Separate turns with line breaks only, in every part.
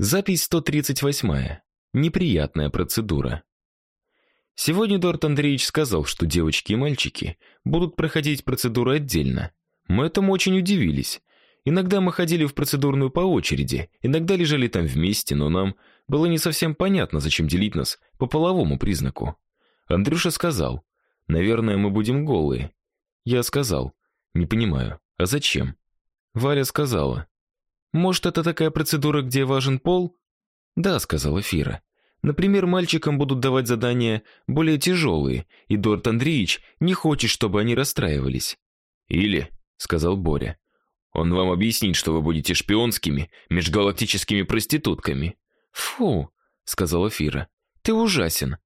Запись 138. Неприятная процедура. Сегодня Эдуард Андреевич сказал, что девочки и мальчики будут проходить процедуру отдельно. Мы этому очень удивились. Иногда мы ходили в процедурную по очереди, иногда лежали там вместе, но нам было не совсем понятно, зачем делить нас по половому признаку. Андрюша сказал: "Наверное, мы будем голые". Я сказал: "Не понимаю. А зачем?" Валя сказала: может, это такая процедура, где важен пол? Да, сказала Фира. Например, мальчикам будут давать задания более тяжелые, и Дорт Андреевич не хочет, чтобы они расстраивались. Или, сказал Боря, он вам объяснит, что вы будете шпионскими межгалактическими проститутками. Фу, сказала Фира. Ты ужасен.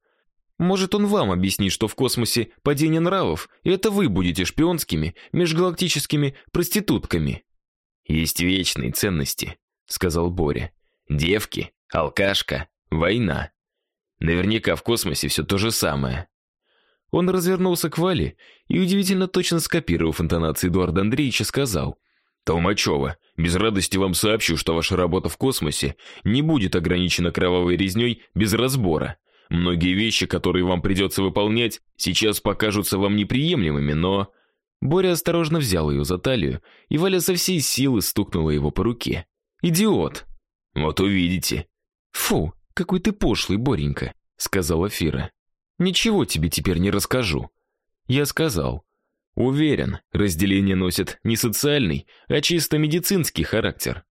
Может, он вам объяснит, что в космосе падение нравов, и это вы будете шпионскими межгалактическими проститутками. Есть вечные ценности, сказал Боря. Девки, алкашка, война. Наверняка в космосе все то же самое. Он развернулся к Вале и удивительно точно скопировав интонации Эдуарда Андреевича, сказал: "Толмачева, без радости вам сообщу, что ваша работа в космосе не будет ограничена кровавой резней без разбора. Многие вещи, которые вам придется выполнять, сейчас покажутся вам неприемлемыми, но Боря осторожно взял ее за талию, и Валя со всей силы стукнула его по руке. Идиот. Вот увидите. Фу, какой ты пошлый, Боренька, сказала Фира. Ничего тебе теперь не расскажу. Я сказал: "Уверен, разделение носит не социальный, а чисто медицинский характер".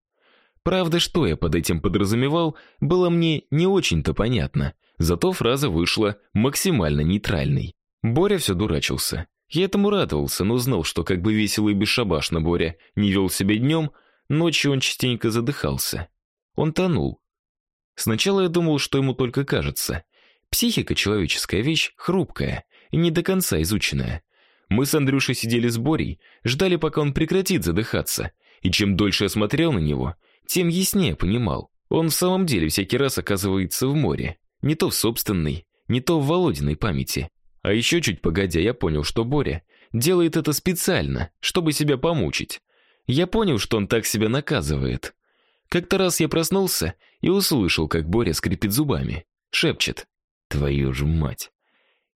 Правда, что я под этим подразумевал, было мне не очень-то понятно, зато фраза вышла максимально нейтральной. Боря все дурачился. Я этому радовался, но знал, что как бы весело и бесшабашно Боря не вел себя днем, ночью он частенько задыхался. Он тонул. Сначала я думал, что ему только кажется. Психика человеческая вещь хрупкая и не до конца изученная. Мы с Андрюшей сидели с Борей, ждали, пока он прекратит задыхаться, и чем дольше я смотрел на него, тем яснее понимал. Он в самом деле всякий раз оказывается в море, не то в собственной, не то в Володиной памяти. А еще чуть погодя, я понял, что Боря делает это специально, чтобы себя помучить. Я понял, что он так себя наказывает. Как-то раз я проснулся и услышал, как Боря скрипит зубами, шепчет: "Твою же мать".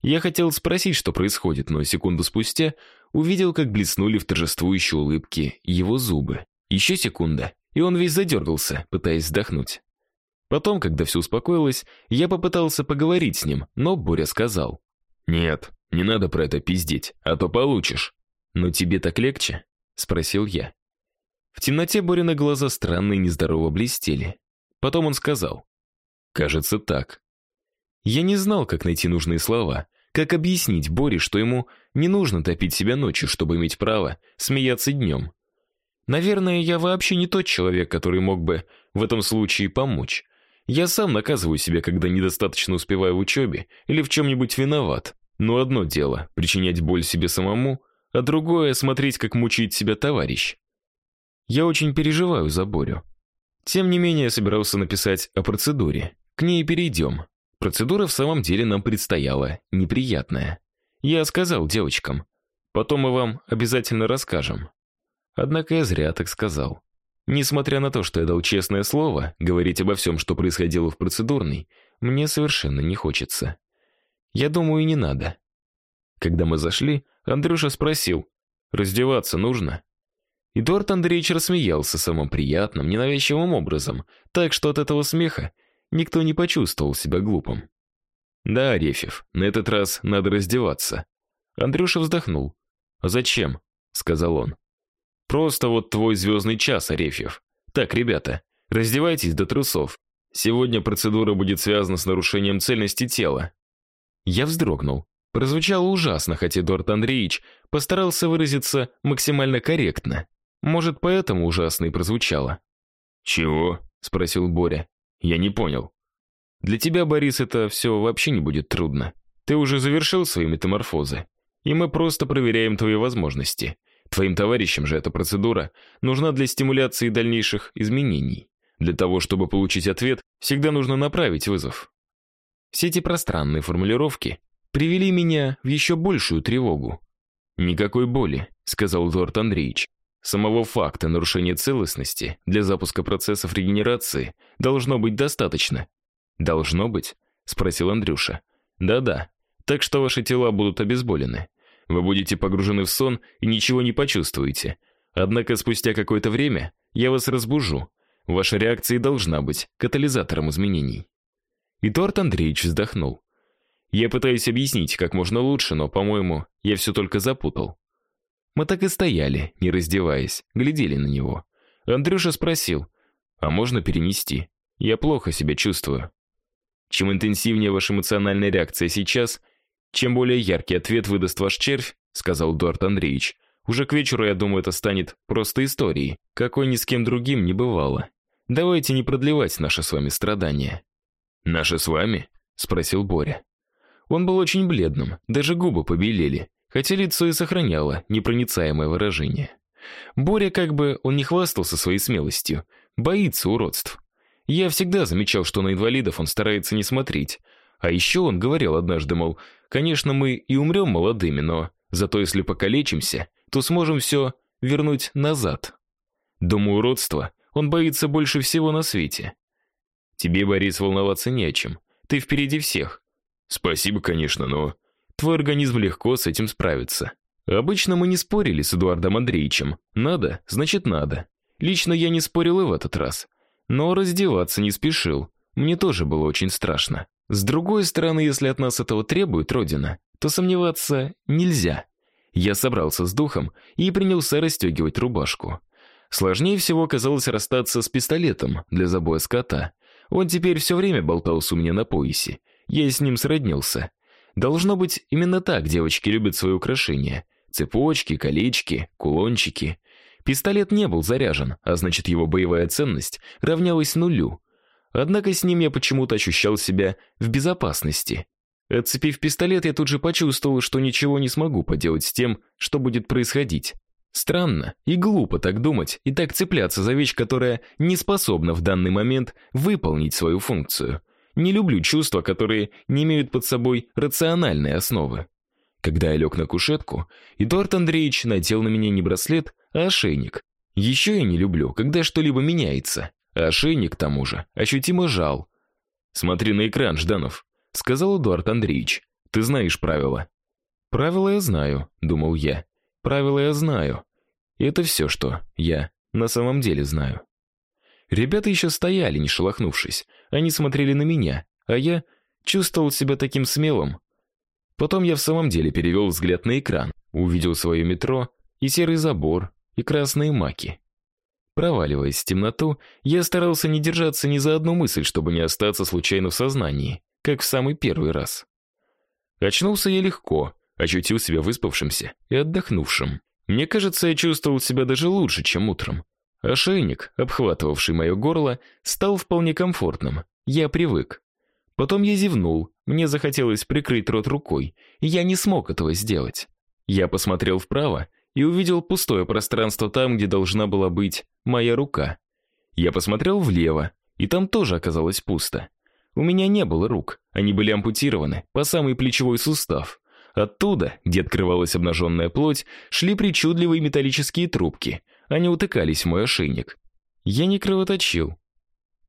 Я хотел спросить, что происходит, но секунду спустя увидел, как блеснули в торжествующей улыбке его зубы. Еще секунда, и он весь задергался, пытаясь вздохнуть. Потом, когда все успокоилось, я попытался поговорить с ним, но Боря сказал: нет, не надо про это пиздеть, а то получишь. Но тебе так легче? спросил я. В темноте Борины глаза странно нездорово блестели. Потом он сказал: "Кажется, так". Я не знал, как найти нужные слова, как объяснить Боре, что ему не нужно топить себя ночью, чтобы иметь право смеяться днем. Наверное, я вообще не тот человек, который мог бы в этом случае помочь. Я сам наказываю себя, когда недостаточно успеваю в учебе или в чем нибудь виноват. Но одно дело причинять боль себе самому, а другое смотреть, как мучает себя товарищ. Я очень переживаю за Борю. Тем не менее, я собирался написать о процедуре. К ней перейдем. Процедура в самом деле нам предстояла неприятная. Я сказал девочкам: "Потом мы вам обязательно расскажем". Однако я зря так сказал. Несмотря на то, что я дал честное слово, говорить обо всем, что происходило в процедурной, мне совершенно не хочется. Я думаю, и не надо. Когда мы зашли, Андрюша спросил: "Раздеваться нужно?" Эдуард Андреевич рассмеялся самым приятным, ненавязчивым образом, так что от этого смеха никто не почувствовал себя глупым. "Да, Арефьев, на этот раз надо раздеваться". Андрюша вздохнул. "А зачем?" сказал он. Просто вот твой звездный час, Арефьев. Так, ребята, раздевайтесь до трусов. Сегодня процедура будет связана с нарушением цельности тела. Я вздрогнул. Прозвучало ужасно, хотя Эдуард Андреевич постарался выразиться максимально корректно. Может, поэтому ужасно и прозвучало. Чего? спросил Боря. Я не понял. Для тебя, Борис, это все вообще не будет трудно. Ты уже завершил свои метаморфозы, и мы просто проверяем твои возможности. Твоим товарищам же эта процедура нужна для стимуляции дальнейших изменений. Для того, чтобы получить ответ, всегда нужно направить вызов. Все эти пространные формулировки привели меня в еще большую тревогу. Никакой боли, сказал Эдуард Андреевич. Самого факта нарушения целостности для запуска процессов регенерации должно быть достаточно. Должно быть, спросил Андрюша. Да-да. Так что ваши тела будут обезболены. Вы будете погружены в сон и ничего не почувствуете. Однако спустя какое-то время я вас разбужу. Ваша реакция должна быть катализатором изменений. Эдуард Андреевич вздохнул. Я пытаюсь объяснить как можно лучше, но, по-моему, я все только запутал. Мы так и стояли, не раздеваясь, глядели на него. Андрюша спросил: "А можно перенести? Я плохо себя чувствую". Чем интенсивнее ваша эмоциональная реакция сейчас, чем более яркий ответ выдаст ваш червь, сказал Эдуард Андреевич. Уже к вечеру, я думаю, это станет просто историей, какой ни с кем другим не бывало. Давайте не продлевать наши с вами страдания. Наши с вами? спросил Боря. Он был очень бледным, даже губы побелели, хотя лицо и сохраняло непроницаемое выражение. Боря как бы он не хвастался своей смелостью, боится уродств. Я всегда замечал, что на инвалидов он старается не смотреть. А еще он говорил однажды, мол, конечно, мы и умрем молодыми, но зато если покалечимся, то сможем все вернуть назад. Думаю, уродства он боится больше всего на свете. Тебе, Борис, волноваться не о чем. Ты впереди всех. Спасибо, конечно, но твой организм легко с этим справится. Обычно мы не спорили с Эдуардом Андреевичем. Надо, значит, надо. Лично я не спорил и в этот раз. Но раздеваться не спешил. Мне тоже было очень страшно. С другой стороны, если от нас этого требует родина, то сомневаться нельзя. Я собрался с духом и принялся расстегивать рубашку. Сложнее всего оказалось расстаться с пистолетом для забоя скота. Он теперь все время болтался у меня на поясе. Я с ним сроднился. Должно быть, именно так девочки любят свои украшения: цепочки, колечки, кулончики. Пистолет не был заряжен, а значит, его боевая ценность равнялась нулю. Однако с ним я почему-то ощущал себя в безопасности. Отцепив пистолет, я тут же почувствовал, что ничего не смогу поделать с тем, что будет происходить. Странно и глупо так думать и так цепляться за вещь, которая не способна в данный момент выполнить свою функцию. Не люблю чувства, которые не имеют под собой рациональной основы. Когда я лег на кушетку, Эдуард Андреевич надел на меня не браслет, а ошейник. Еще я не люблю, когда что-либо меняется. Ошейник к тому же ощутимо жал. Смотри на экран, Жданов, сказал Эдуард Андреевич. Ты знаешь правила. Правила я знаю, думал я. Правила я знаю. И это все, что я на самом деле знаю. Ребята еще стояли, не шелохнувшись. Они смотрели на меня, а я чувствовал себя таким смелым. Потом я в самом деле перевел взгляд на экран, увидел свое метро и серый забор, и красные маки. Проваливаясь в темноту, я старался не держаться ни за одну мысль, чтобы не остаться случайно в сознании, как в самый первый раз. Очнулся я легко, ощутил себя выспавшимся и отдохнувшим. Мне кажется, я чувствовал себя даже лучше, чем утром. Ошейник, обхватывавший мое горло, стал вполне комфортным. Я привык. Потом я зевнул. Мне захотелось прикрыть рот рукой, и я не смог этого сделать. Я посмотрел вправо и увидел пустое пространство там, где должна была быть моя рука. Я посмотрел влево, и там тоже оказалось пусто. У меня не было рук, они были ампутированы по самый плечевой сустав. Оттуда, где открывалась обнаженная плоть, шли причудливые металлические трубки. Они утыкались в мой ошейник. Я не кровоточил.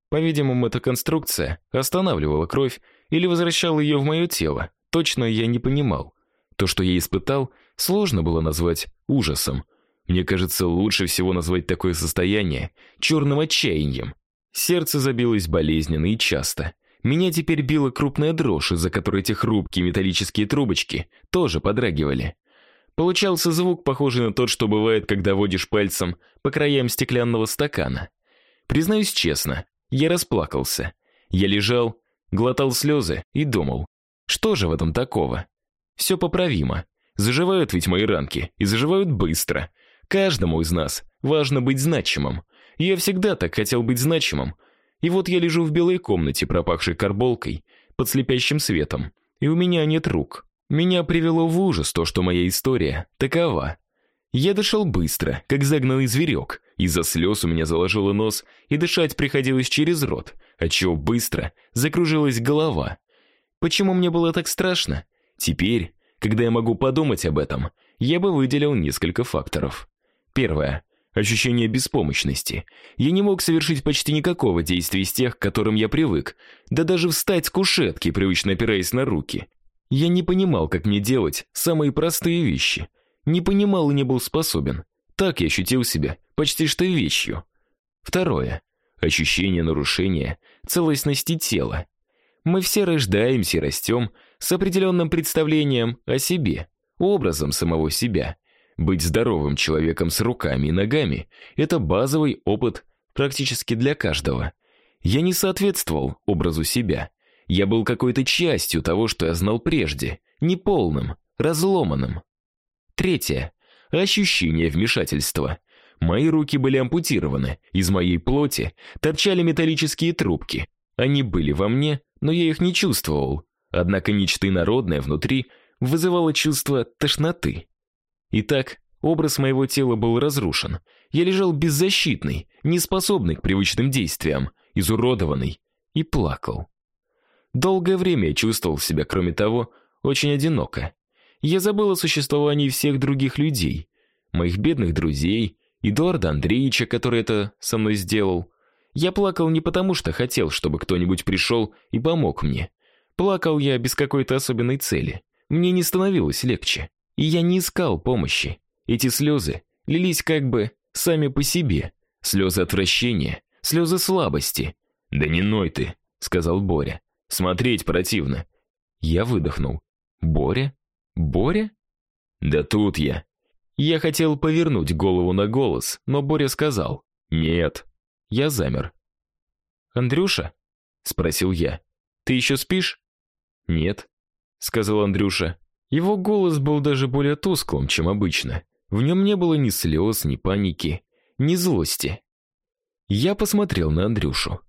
По-видимому, эта конструкция останавливала кровь или возвращала ее в мое тело. Точно я не понимал. То, что я испытал, сложно было назвать ужасом. Мне кажется, лучше всего назвать такое состояние черным отчаянием. Сердце забилось болезненно и часто. Меня теперь била крупная дрожь, из-за которой эти хрупкие металлические трубочки тоже подрагивали. Получался звук, похожий на тот, что бывает, когда водишь пальцем по краям стеклянного стакана. Признаюсь честно, я расплакался. Я лежал, глотал слезы и думал: что же в этом такого? Все поправимо. Заживают ведь мои ранки, и заживают быстро. Каждому из нас важно быть значимым. Я всегда так хотел быть значимым. И вот я лежу в белой комнате, пропахшей карболкой, под слепящим светом, и у меня нет рук. Меня привело в ужас то, что моя история такова. Я дышал быстро, как загнанный зверек. Из-за слез у меня заложило нос, и дышать приходилось через рот, отчего быстро закружилась голова. Почему мне было так страшно? Теперь, когда я могу подумать об этом, я бы выделил несколько факторов. Первое. ощущение беспомощности. Я не мог совершить почти никакого действия из тех, к которым я привык, да даже встать с кушетки, привычно опираясь на руки. Я не понимал, как мне делать самые простые вещи. Не понимал и не был способен. Так я ощутил себя почти что вещью. Второе. Ощущение нарушения целостности тела. Мы все рождаемся и растем с определенным представлением о себе, образом самого себя. Быть здоровым человеком с руками и ногами это базовый опыт практически для каждого. Я не соответствовал образу себя. Я был какой-то частью того, что я знал прежде, неполным, разломанным. Третье ощущение вмешательства. Мои руки были ампутированы, из моей плоти торчали металлические трубки. Они были во мне, но я их не чувствовал. Однако нечто инородное внутри вызывало чувство тошноты. Итак, образ моего тела был разрушен. Я лежал беззащитный, неспособный к привычным действиям, изуродованный и плакал. Долгое время я чувствовал себя, кроме того, очень одиноко. Я забыл о существовании всех других людей, моих бедных друзей, Эдуарда Андреевича, который это со мной сделал. Я плакал не потому, что хотел, чтобы кто-нибудь пришел и помог мне. Плакал я без какой-то особенной цели. Мне не становилось легче, и я не искал помощи. Эти слезы лились как бы сами по себе, слезы отвращения, слезы слабости. "Да не ной ты", сказал Боря. "Смотреть противно". Я выдохнул. "Боря? Боря?" "Да тут я". Я хотел повернуть голову на голос, но Боря сказал: "Нет". Я замер. "Андрюша?" спросил я. "Ты еще спишь?" "Нет", сказал Андрюша. Его голос был даже более тусклым, чем обычно. В нем не было ни слез, ни паники, ни злости. Я посмотрел на Андрюшу.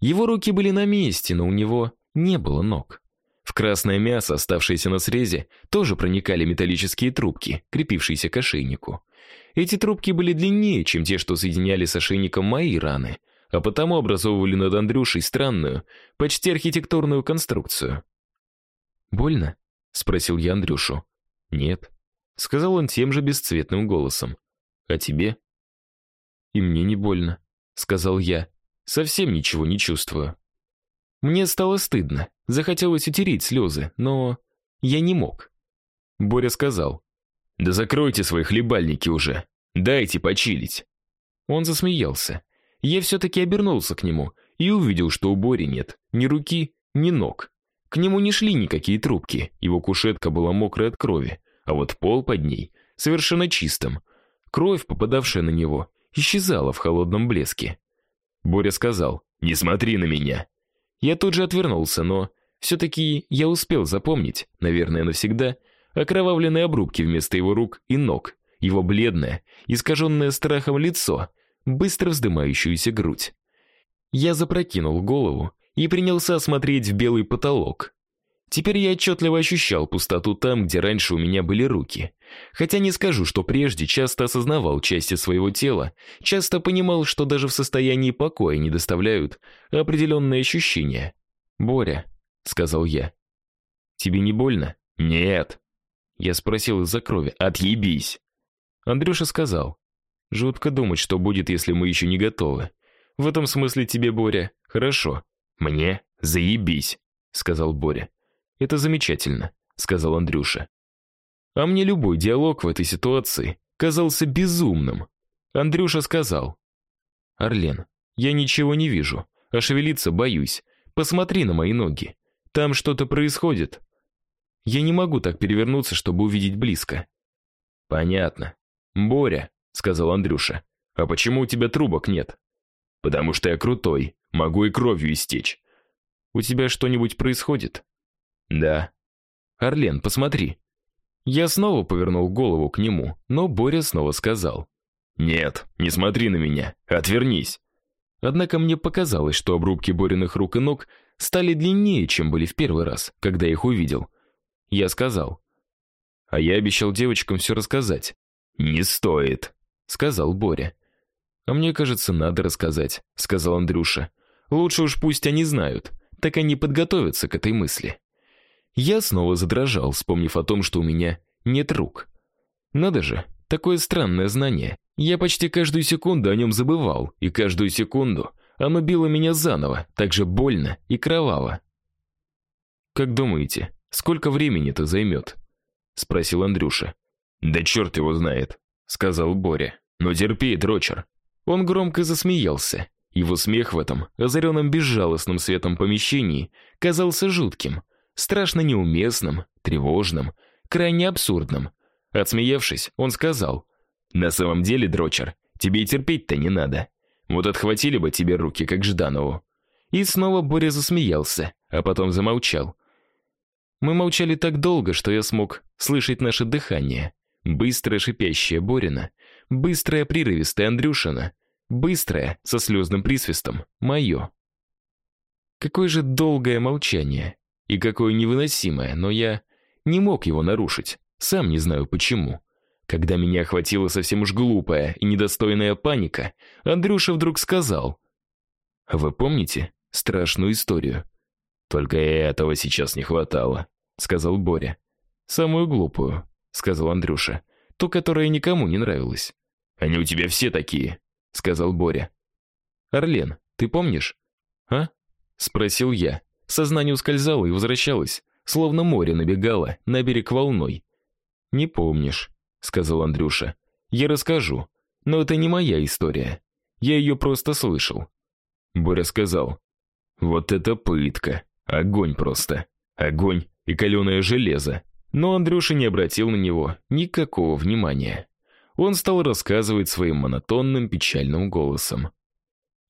Его руки были на месте, но у него не было ног. В красное мясо, оставшееся на срезе, тоже проникали металлические трубки, крепившиеся к ошейнику. Эти трубки были длиннее, чем те, что соединяли с ошейником мои раны, а потому образовывали над Андрюшей странную, почти архитектурную конструкцию. Больно? спросил я Андрюшу. Нет, сказал он тем же бесцветным голосом. А тебе? И мне не больно, сказал я. Совсем ничего не чувствую. Мне стало стыдно, захотелось утереть слезы, но я не мог. Боря сказал: "Да закройте свои хлебальники уже. Дайте почилить". Он засмеялся. Я все таки обернулся к нему и увидел, что у Бори нет ни руки, ни ног. К нему не шли никакие трубки. Его кушетка была мокрая от крови, а вот пол под ней совершенно чистым. Кровь, попадавшая на него, исчезала в холодном блеске. Боря сказал: "Не смотри на меня". Я тут же отвернулся, но все таки я успел запомнить, наверное, навсегда, окровавленные обрубки вместо его рук и ног, его бледное, искаженное страхом лицо, быстро вздымающуюся грудь. Я запрокинул голову и принялся смотреть в белый потолок. Теперь я отчетливо ощущал пустоту там, где раньше у меня были руки. Хотя не скажу, что прежде часто осознавал части своего тела, часто понимал, что даже в состоянии покоя не доставляют определенные ощущения. "Боря", сказал я. "Тебе не больно?" "Нет". Я спросил из-за крови. "Отъебись". Андрюша сказал: "Жутко думать, что будет, если мы еще не готовы. В этом смысле тебе, Боря, хорошо. Мне заебись", сказал Боря. "Это замечательно", сказал Андрюша. А мне любой диалог в этой ситуации казался безумным. Андрюша сказал: "Орлен, я ничего не вижу, а шевелиться боюсь. Посмотри на мои ноги. Там что-то происходит. Я не могу так перевернуться, чтобы увидеть близко". Понятно. Боря, сказал Андрюша. А почему у тебя трубок нет? Потому что я крутой, могу и кровью истечь. У тебя что-нибудь происходит? Да. Орлен, посмотри. Я снова повернул голову к нему, но Боря снова сказал: "Нет, не смотри на меня. Отвернись". Однако мне показалось, что обрубки Бориных рук и ног стали длиннее, чем были в первый раз, когда их увидел. Я сказал: "А я обещал девочкам все рассказать". "Не стоит", сказал Боря. "А мне кажется, надо рассказать", сказал Андрюша. "Лучше уж пусть они знают, так они подготовятся к этой мысли". Я снова задрожал, вспомнив о том, что у меня нет рук. Надо же, такое странное знание. Я почти каждую секунду о нем забывал, и каждую секунду оно било меня заново, так же больно и кроваво. Как думаете, сколько времени это займет?» — спросил Андрюша. «Да черт его знает», — сказал Боря. «Но терпи, дрочер». Он громко засмеялся. Его смех в этом, озаренном безжалостным светом помещении, казался жутким, страшно неуместным, тревожным, крайне абсурдным. Отсмеявшись, он сказал: "На самом деле, дрочер, тебе и терпеть-то не надо. Вот отхватили бы тебе руки, как Жданову". И снова Боря засмеялся, а потом замолчал. Мы молчали так долго, что я смог слышать наше дыхание, быстрое шипящее Борина, быстрое прерывистое Андрюшина, быстрое со слезным присвистом мое. Какое же долгое молчание и какое невыносимое, но я не мог его нарушить, сам не знаю почему. Когда меня охватила совсем уж глупая и недостойная паника, Андрюша вдруг сказал: "А "Вы помните страшную историю?" "Только этого сейчас не хватало", сказал Боря. "Самую глупую", сказал Андрюша. "Ту, которая никому не нравилась". "Они у тебя все такие", сказал Боря. "Орлен, ты помнишь?" "А?" спросил я. Сознание ускользало и возвращалось, словно море набегало на берег волной. "Не помнишь", сказал Андрюша. "Я расскажу, но это не моя история. Я ее просто слышал". Боря сказал: "Вот это пытка, огонь просто. Огонь и каленое железо". Но Андрюша не обратил на него никакого внимания. Он стал рассказывать своим монотонным печальным голосом.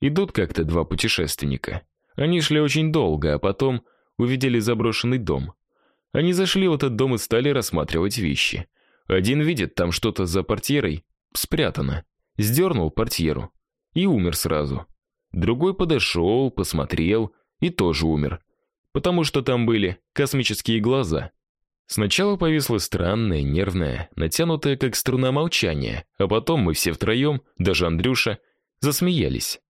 Идут как-то два путешественника. Они шли очень долго, а потом увидели заброшенный дом. Они зашли в этот дом и стали рассматривать вещи. Один видит там что-то за портьерой спрятано. Сдернул портьеру и умер сразу. Другой подошел, посмотрел и тоже умер, потому что там были космические глаза. Сначала повисло странное, нервное, натянутое как струна молчание, а потом мы все втроем, даже Андрюша, засмеялись.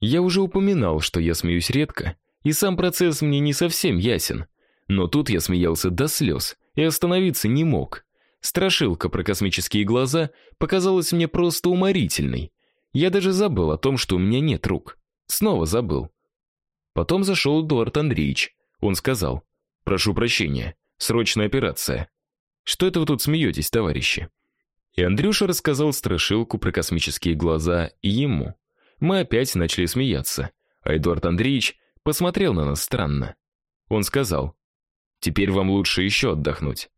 Я уже упоминал, что я смеюсь редко, и сам процесс мне не совсем ясен. Но тут я смеялся до слез и остановиться не мог. Страшилка про космические глаза показалась мне просто уморительной. Я даже забыл о том, что у меня нет рук. Снова забыл. Потом зашел Эдуард Андреевич. Он сказал: "Прошу прощения, срочная операция". Что это вы тут смеетесь, товарищи? И Андрюша рассказал страшилку про космические глаза и ему. Мы опять начали смеяться, а Эдуард Андреевич посмотрел на нас странно. Он сказал: "Теперь вам лучше еще отдохнуть".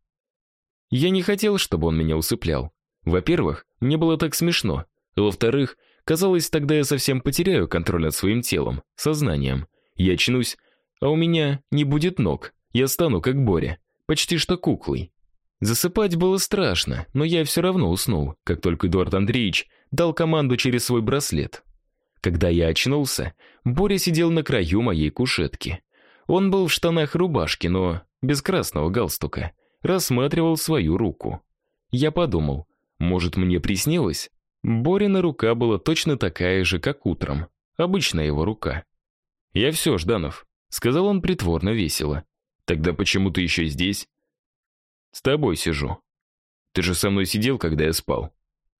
Я не хотел, чтобы он меня усыплял. Во-первых, мне было так смешно. Во-вторых, казалось, тогда я совсем потеряю контроль над своим телом, сознанием. Я очнусь, а у меня не будет ног. Я стану как Боря, почти что куклой. Засыпать было страшно, но я все равно уснул, как только Эдуард Андреевич дал команду через свой браслет. Когда я очнулся, Боря сидел на краю моей кушетки. Он был в штанах рубашки, но без красного галстука, рассматривал свою руку. Я подумал, может, мне приснилось? Борина рука была точно такая же, как утром. Обычная его рука. "Я все, Жданов", сказал он притворно весело. "Тогда почему ты еще здесь?" "С тобой сижу. Ты же со мной сидел, когда я спал.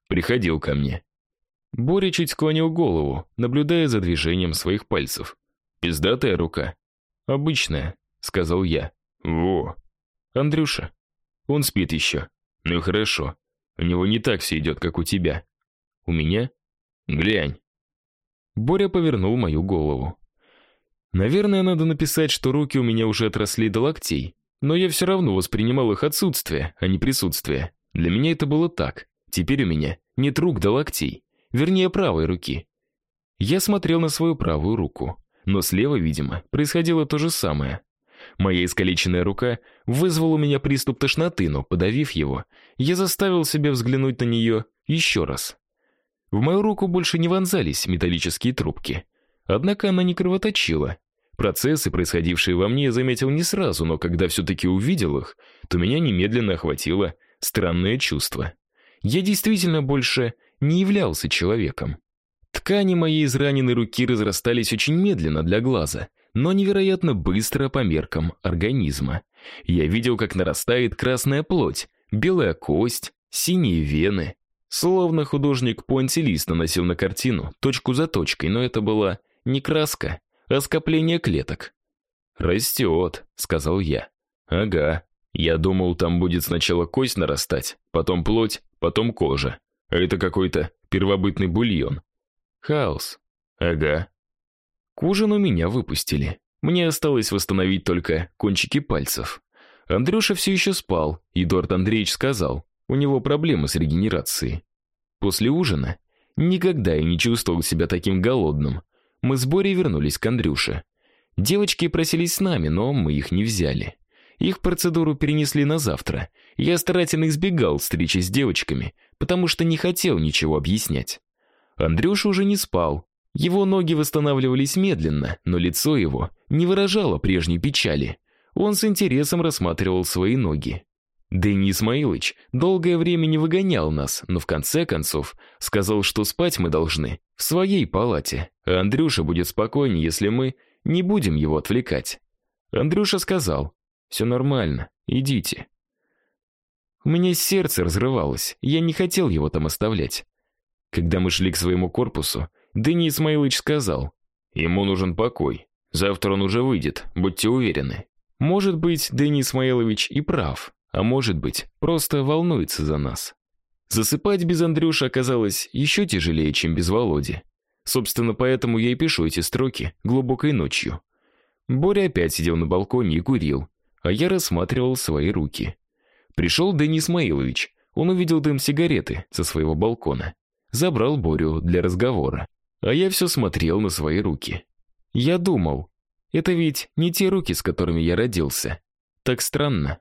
Приходил ко мне. Боря чуть склонил голову, наблюдая за движением своих пальцев. Пиздатая рука. Обычная, сказал я. Во. Андрюша. Он спит еще. Ну хорошо. У него не так все идет, как у тебя. У меня? Глянь. Боря повернул мою голову. Наверное, надо написать, что руки у меня уже отросли до локтей, но я все равно воспринимал их отсутствие, а не присутствие. Для меня это было так. Теперь у меня нет рук до локтей вернее, правой руки. Я смотрел на свою правую руку, но слева, видимо, происходило то же самое. Моя искалеченная рука вызвала у меня приступ тошноты, но подавив его, я заставил себя взглянуть на нее еще раз. В мою руку больше не вонзались металлические трубки. Однако она не кровоточила. Процессы, происходившие во мне, я заметил не сразу, но когда все таки увидел их, то меня немедленно охватило странное чувство. Я действительно больше не являлся человеком. Ткани моей израненной руки разрастались очень медленно для глаза, но невероятно быстро по меркам организма. Я видел, как нарастает красная плоть, белая кость, синие вены. Словно художник-пуантилист наносил на картину точку за точкой, но это была не краска, а скопление клеток. «Растет», — сказал я. «Ага. Я думал, там будет сначала кость нарастать, потом плоть, потом кожа. Это какой-то первобытный бульон. Хаос. Ага. К ужину меня выпустили. Мне осталось восстановить только кончики пальцев. Андрюша все еще спал, и Эдуард Андреевич сказал, у него проблемы с регенерацией. После ужина никогда я не чувствовал себя таким голодным. Мы с Борей вернулись к Андрюше. Девочки просились с нами, но мы их не взяли. Их процедуру перенесли на завтра. Я старательно избегал встречи с девочками, потому что не хотел ничего объяснять. Андрюша уже не спал. Его ноги восстанавливались медленно, но лицо его не выражало прежней печали. Он с интересом рассматривал свои ноги. Дэнни Исмаилович долгое время не выгонял нас, но в конце концов сказал, что спать мы должны в своей палате, а Андрюша будет спокойнее, если мы не будем его отвлекать. Андрюша сказал: «Все нормально, идите". У меня сердце разрывалось, я не хотел его там оставлять. Когда мы шли к своему корпусу, Дэнни Исмаилович сказал: "Ему нужен покой. Завтра он уже выйдет, будьте уверены". Может быть, Дэнни Исмаилович и прав, а может быть, просто волнуется за нас. Засыпать без Андрюши оказалось еще тяжелее, чем без Володи. Собственно, поэтому я и пишу эти строки глубокой ночью. Боря опять сидел на балконе и курил, а я рассматривал свои руки. Пришел Денис Маилович. Он увидел дым сигареты со своего балкона. Забрал Борю для разговора. А я все смотрел на свои руки. Я думал, это ведь не те руки, с которыми я родился. Так странно.